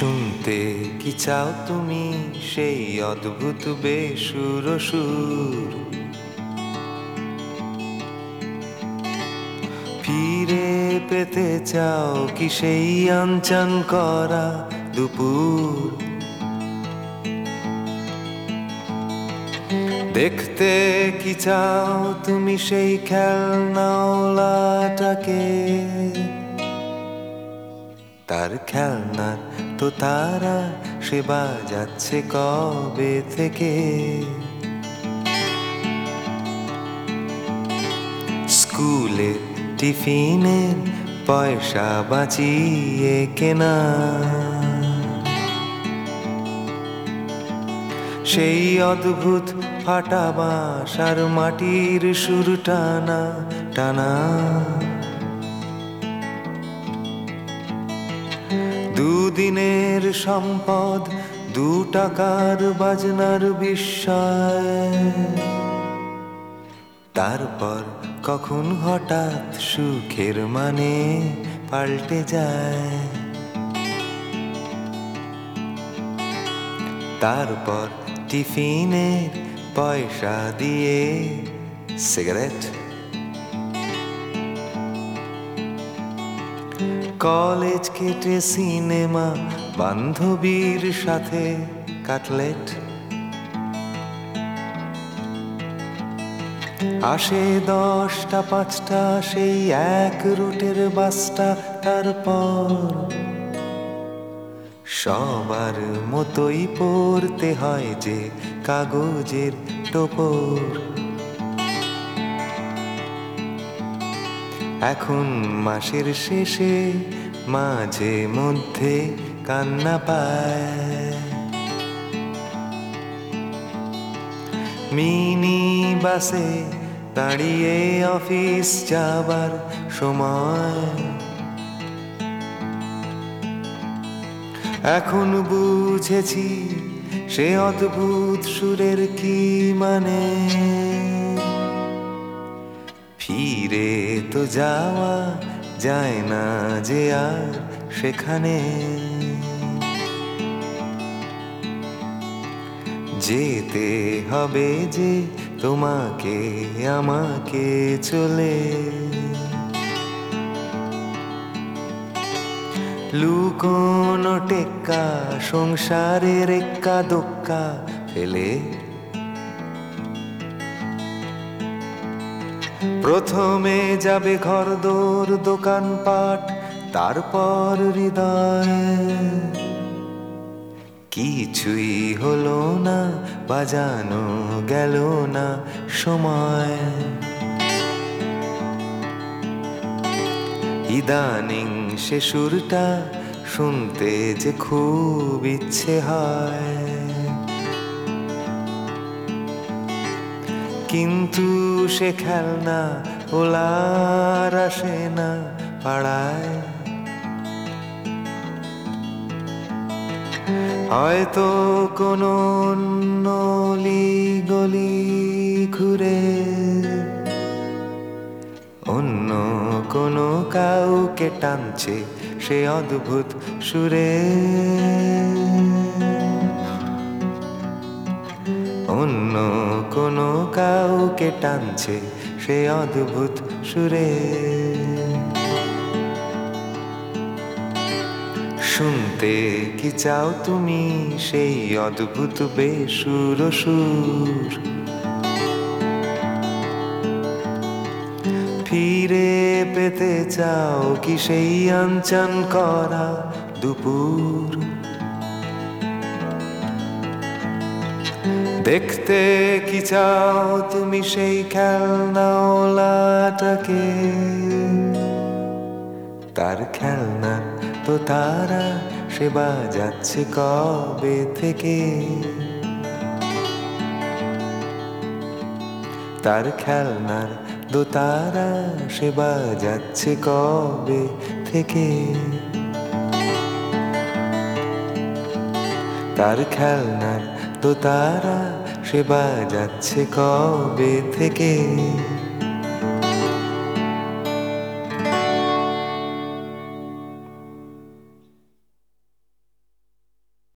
শুনতে কি চাও তুমি? সেই অদ্ভুত বেসুর সুর। ফিরে পেতে চাও কি সেই আঞ্চান করা দুপুর? দেখতে কি চাও তুমি সেই খেলনাওলাটাকে? তার খেলনার তো তারা সে বাজাচ্ছে কবে থেকে? স্কুলে টিফিনের পয়সা বাঁচিয়ে কেনা। সেই অদ্ভুত ফাটা বাঁশ আর মাটির সুর টানা টানা। দুদিনের সম্পদ, দু টাকার বাজনার বিস্ময়। তারপর কখন হঠাৎ সুখের মানে পাল্টে যায়? তারপর টিফিনের পয়সা দিয়ে সিগারেট কলেজ কেটে সিনেমা, বান্ধবীর সাথে কাটলেট। আসে দশটা, পাঁচটা, সেই এক রুটের বাসটা, তারপর সবার মতোই পড়তে হয় যে কাগজের টোপর। এখন মাসের শেষে মাঝে মধ্যে কান্না পায়। মিনি বাসে দাঁড়িয়ে অফিস যাবার সময়। এখন বুঝেছি সে অদ্ভুত সুরের কি মানে। ফিরে তো যাওয়া যায় না যে আর সেখানে। যেতে হবে যে তোমাকে, আমাকে চলে। লুকোনো টেক্কা, সংসারের এক্কা দোক্কা, ফেলে প্রথমে যাবে ঘরদোর দোকানপাট তারপর হৃদয়। কিছুই হলো না, বাজানো গেল না সময়। ইদানিং সে সুরটা শুনতে যে খুব ইচ্ছে হয়। কিন্তু সে খেলনা ওলার আসে না পাড়ায়। হয়তো কোনো নলি গলি ঘুরে, অন্য কোনো কাউকে টানছে সে অদ্ভুত সুরে। অন্য কোনো কাউকে টানছে সে অদ্ভুত সুরে। শুনতে কি চাও তুমি সেই অদ্ভুত বেসুর সুর? ফিরে পেতে চাও কি সেই আঞ্চান করা দুপুর? দেখতে কি চাও তুমি সেই খেলনাওলাটাকে তার খেলনা তো তারা, সে বাজাচ্ছে কবে থেকে? তার খেলনার দোতারা সে বাজাচ্ছে কবে থেকে? তার খেলনার দোতারা সে বাজাচ্ছে কবে থেকে?